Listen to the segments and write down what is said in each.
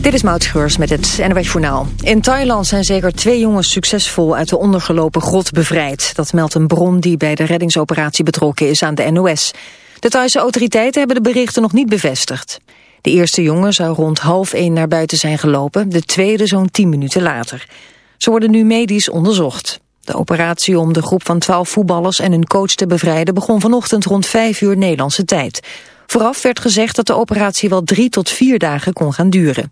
Dit is Maud met het NWS Journaal. In Thailand zijn zeker twee jongens succesvol uit de ondergelopen grot bevrijd. Dat meldt een bron die bij de reddingsoperatie betrokken is aan de NOS. De Thaise autoriteiten hebben de berichten nog niet bevestigd. De eerste jongen zou rond half één naar buiten zijn gelopen, de tweede zo'n tien minuten later. Ze worden nu medisch onderzocht. De operatie om de groep van twaalf voetballers en hun coach te bevrijden begon vanochtend rond vijf uur Nederlandse tijd. Vooraf werd gezegd dat de operatie wel drie tot vier dagen kon gaan duren.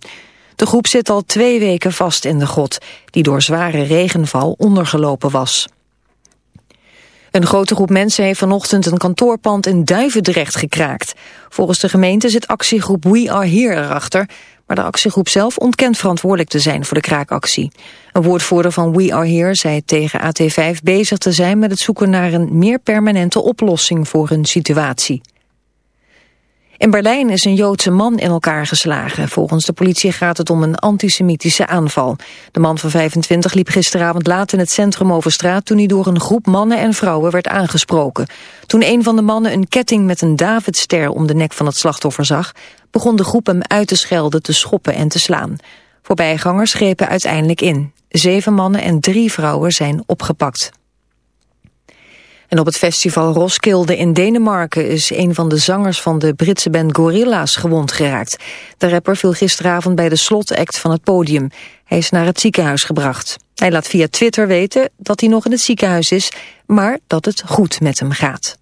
De groep zit al twee weken vast in de grot, die door zware regenval ondergelopen was. Een grote groep mensen heeft vanochtend een kantoorpand in Duivendrecht gekraakt. Volgens de gemeente zit actiegroep We Are Here erachter, maar de actiegroep zelf ontkent verantwoordelijk te zijn voor de kraakactie. Een woordvoerder van We Are Here zei tegen AT5 bezig te zijn met het zoeken naar een meer permanente oplossing voor hun situatie. In Berlijn is een Joodse man in elkaar geslagen. Volgens de politie gaat het om een antisemitische aanval. De man van 25 liep gisteravond laat in het centrum over straat... toen hij door een groep mannen en vrouwen werd aangesproken. Toen een van de mannen een ketting met een Davidster om de nek van het slachtoffer zag... begon de groep hem uit te schelden, te schoppen en te slaan. Voorbijgangers grepen uiteindelijk in. Zeven mannen en drie vrouwen zijn opgepakt. En op het festival Roskilde in Denemarken is een van de zangers van de Britse band Gorillaz gewond geraakt. De rapper viel gisteravond bij de slotact van het podium. Hij is naar het ziekenhuis gebracht. Hij laat via Twitter weten dat hij nog in het ziekenhuis is, maar dat het goed met hem gaat.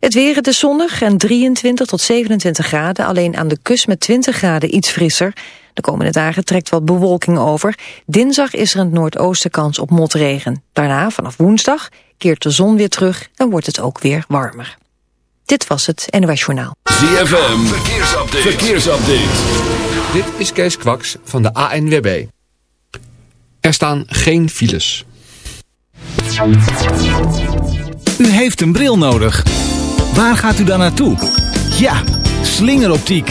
Het weer, het is zonnig en 23 tot 27 graden. Alleen aan de kust met 20 graden iets frisser. De komende dagen trekt wat bewolking over. Dinsdag is er in het noordoosten kans op motregen. Daarna, vanaf woensdag, keert de zon weer terug en wordt het ook weer warmer. Dit was het NOS Journaal. ZFM, verkeersupdate. verkeersupdate. Dit is Kees Kwaks van de ANWB. Er staan geen files. U heeft een bril nodig. Waar gaat u dan naartoe? Ja, slingeroptiek.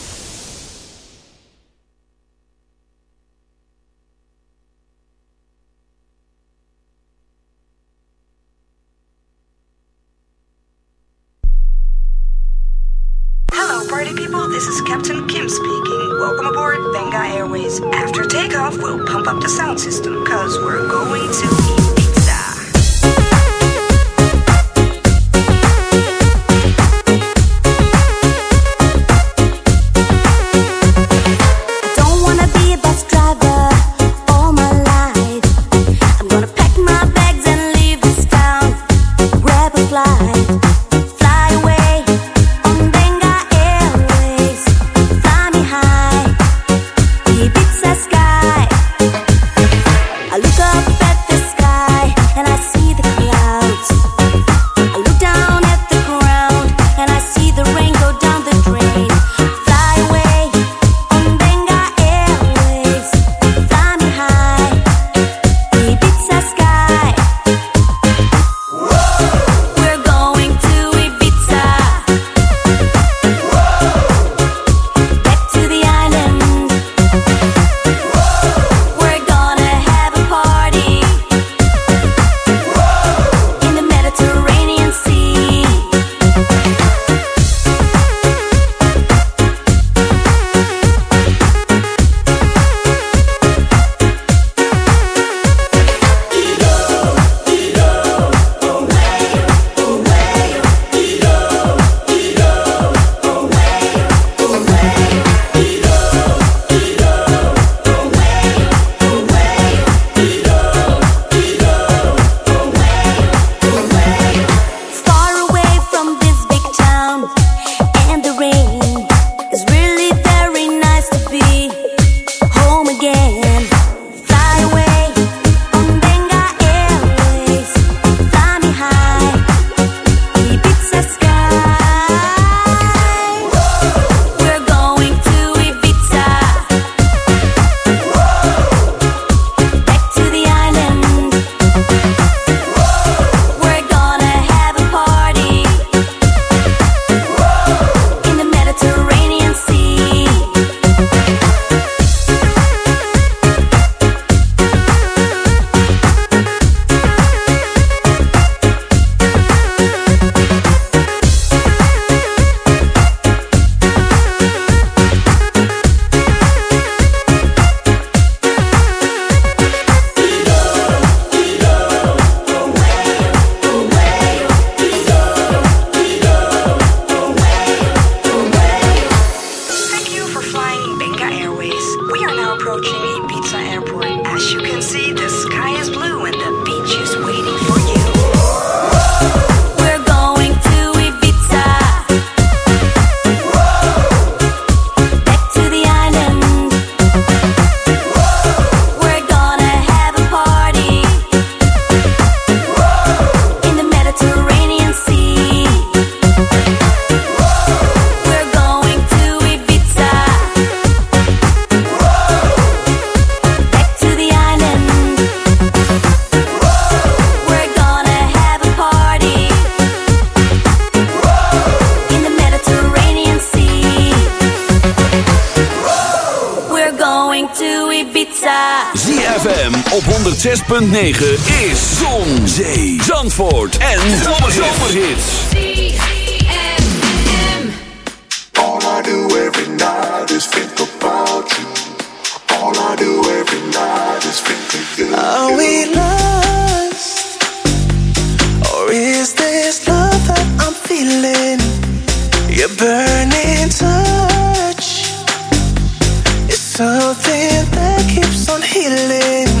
Sound system because we're going to op 106.9 is Zon, Zee, Zandvoort en Zomerhits. All I do every night is think about you. All I do every night is think of you. Are we lost? Or is this love that I'm feeling? Your burning touch is something that keeps on healing.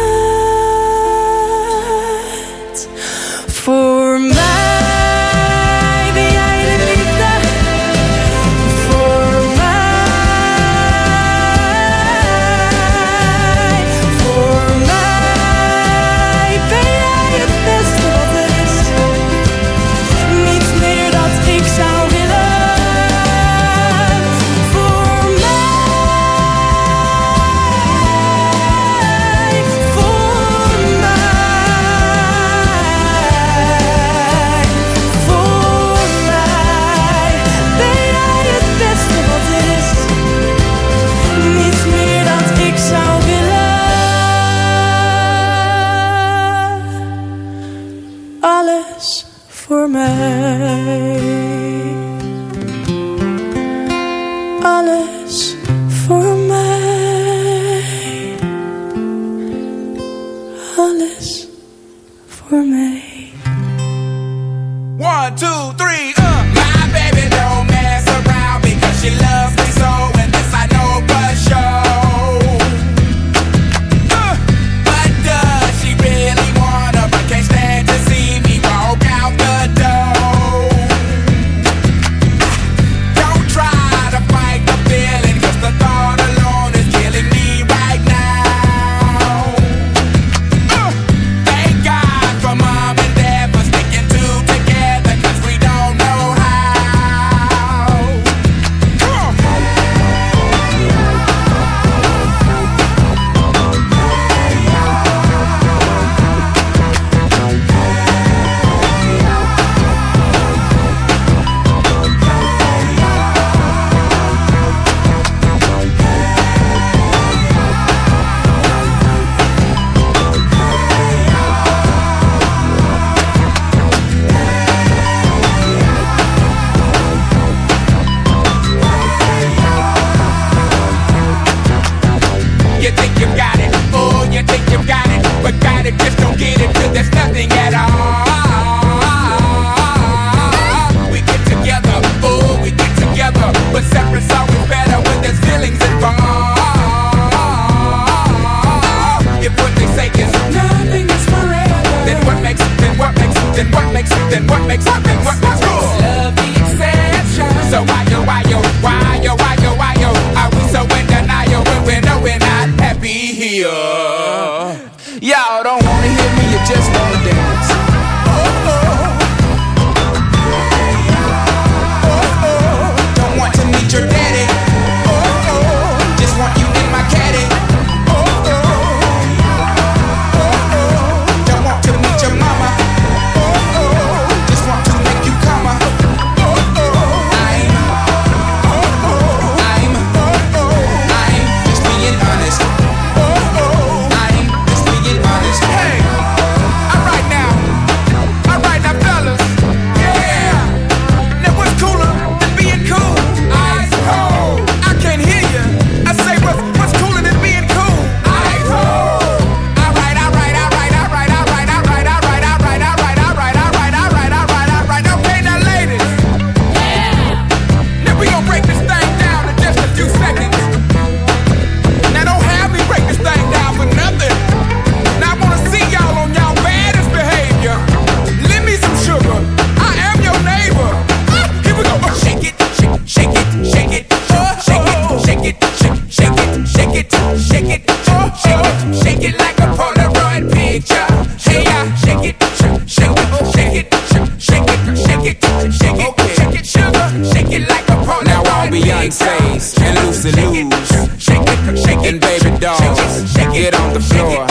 big face and loose and loose. Shaking baby dolls, get on the floor.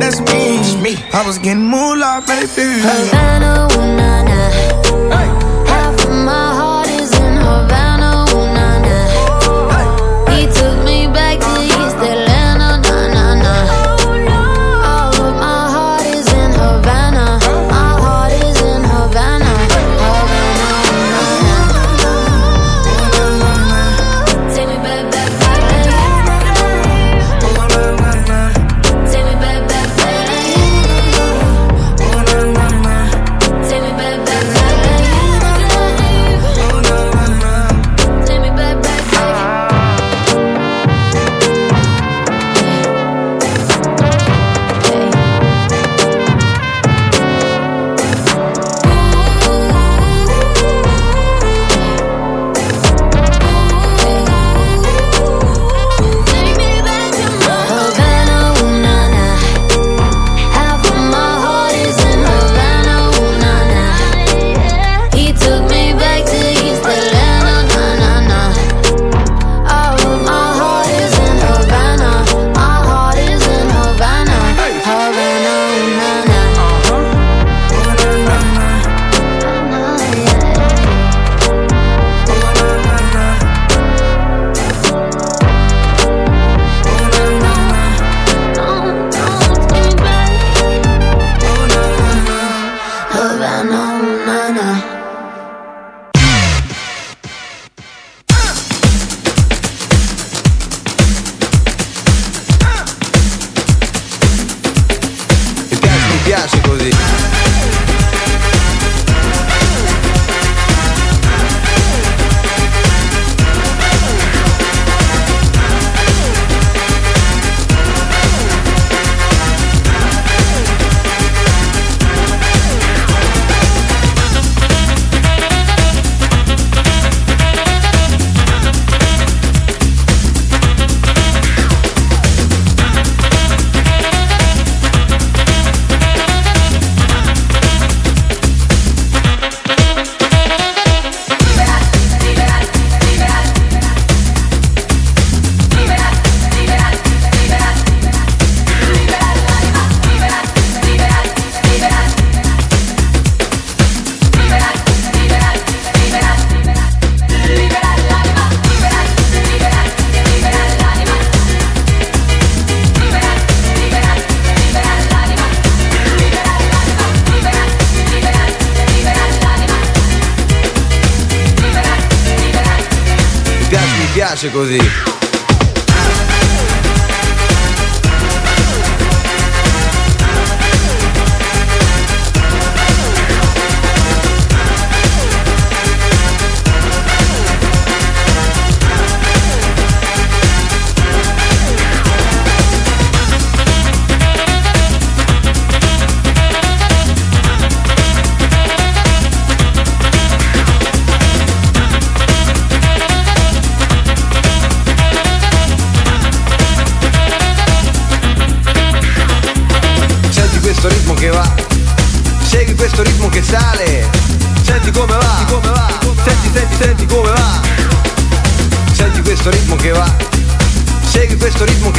that's me. me. I was getting moolah, baby. Havana, ooh, nah, nah.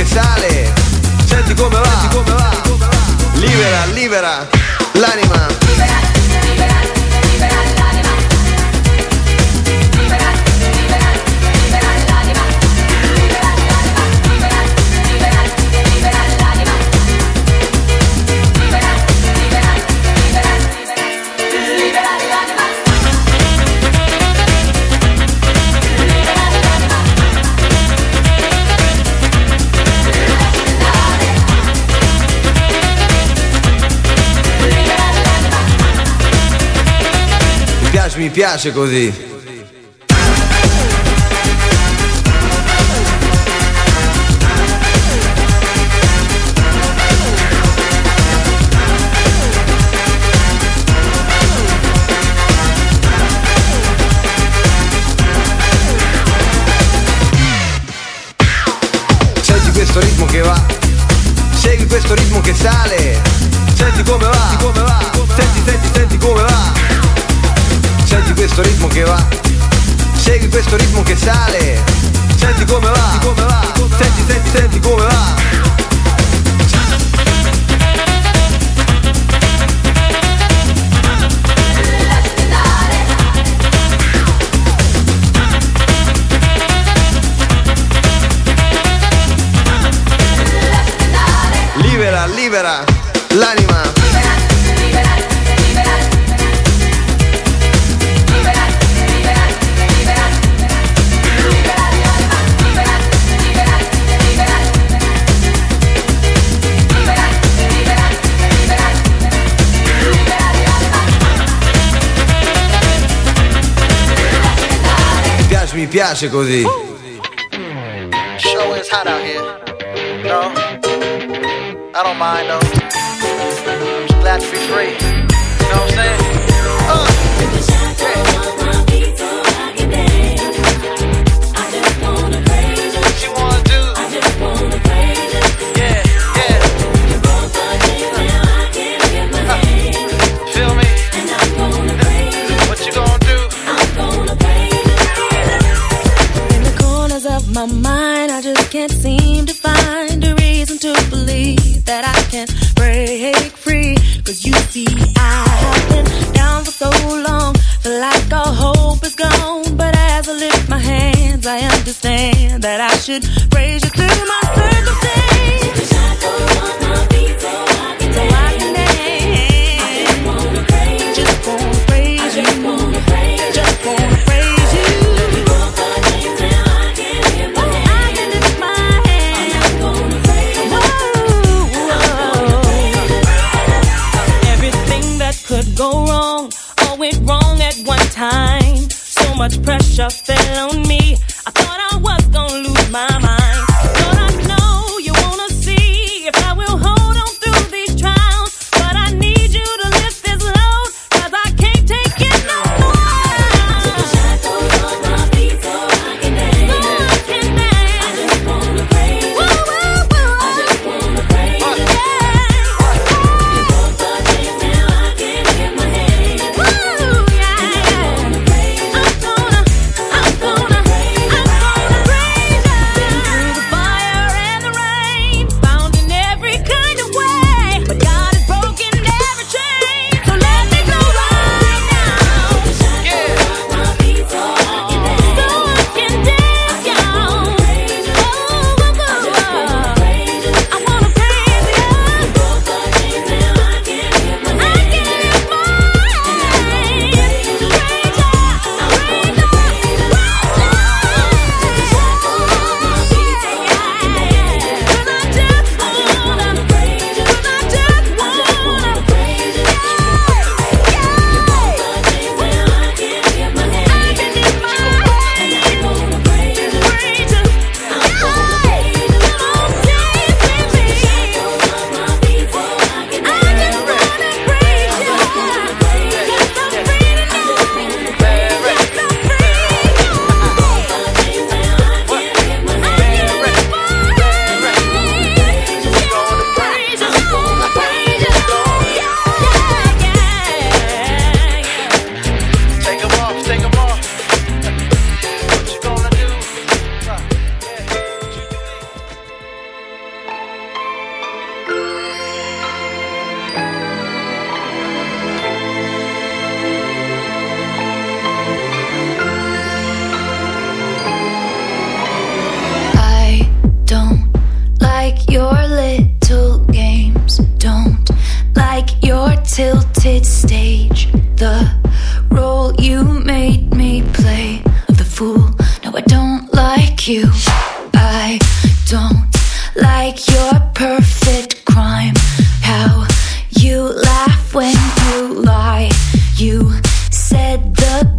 speciale. Senti come va, Senti come va. Libera, libera l'anima. Libera. mi piace così. Mi piace, così. Show is hot out here. No, I don't mind though. I'm Just glad to be free. Should praise you through my circumstance. Time. So much pressure fell on me.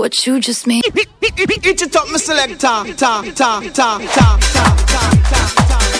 What you just made. Eat it up, my selector. Ta, ta, ta, ta, ta, ta. sun is